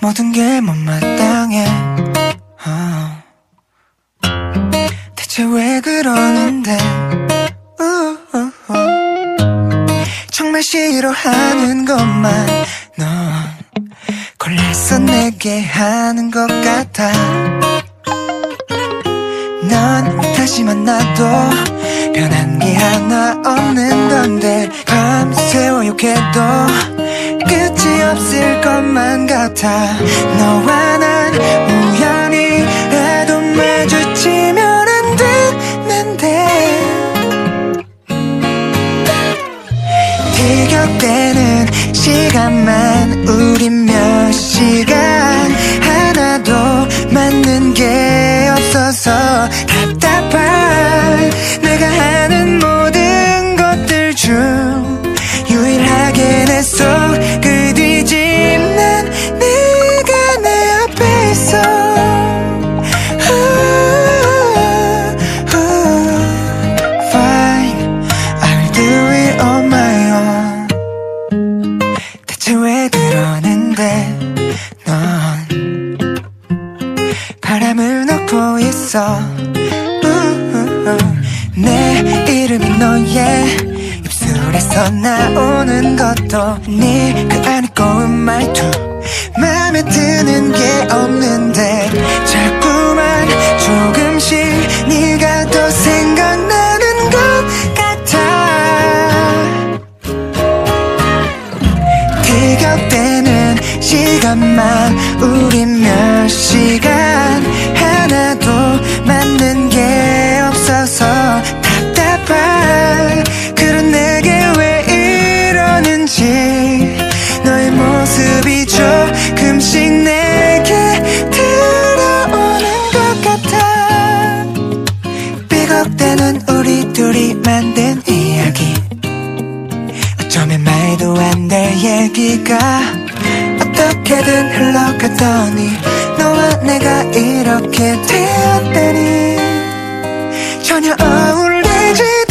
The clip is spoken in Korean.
모든 게 못마땅해 어. 대체 왜 그러는데 우, 우, 우. 정말 싫어하는 것만 넌 골라서 내게 하는 것 같아 넌 다시 만나도 변한 게 하나 없는 건데 밤새워 욕해도 끝이 없을 것만 같아. 너와 난 우연히라도 마주치면 안 되는데. 티격대는 시간만 중 유일하게 내 속을 뒤집는 네가 내 앞에 있어 Fine, I'll do it on my own. 대체 왜 그러는데 넌? 바람을 넣고 있어. 내 이름이 너의 입술에서 나오는 것도 네그 안에 고운 말투 될 얘기가 어떻게든 흘러가더니 너와 내가 이렇게 되었다니 전혀 어울리지